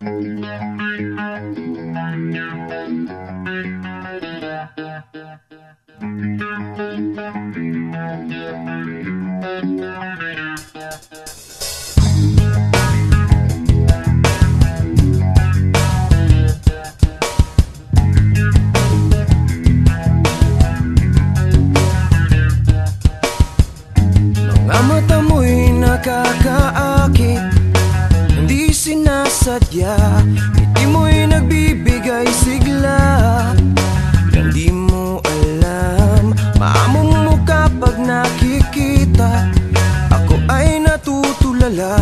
Thank you. Sinasadya Hindi mo'y nagbibigay sigla. Hindi mo alam Maamong mo kapag nakikita Ako ay natutulala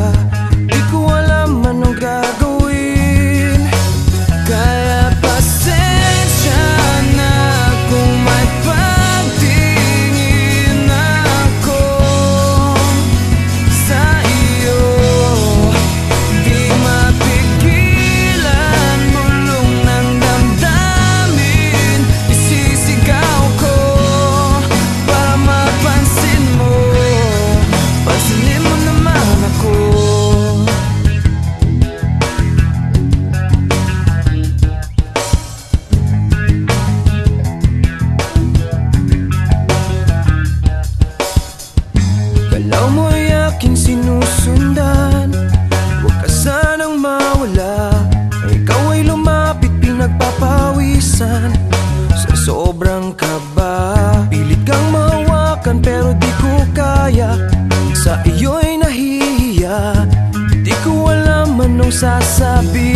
Galaw mo'y aking sinusundan. Huwag ka sanang mawala. Ikaw ay lumapit pinagpapawisan. Sa sobrang kaba Pilit kang mahawakan pero di ko kaya. Sa iyo'y nahihiya Di ko alam anong sasabihin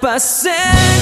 passei.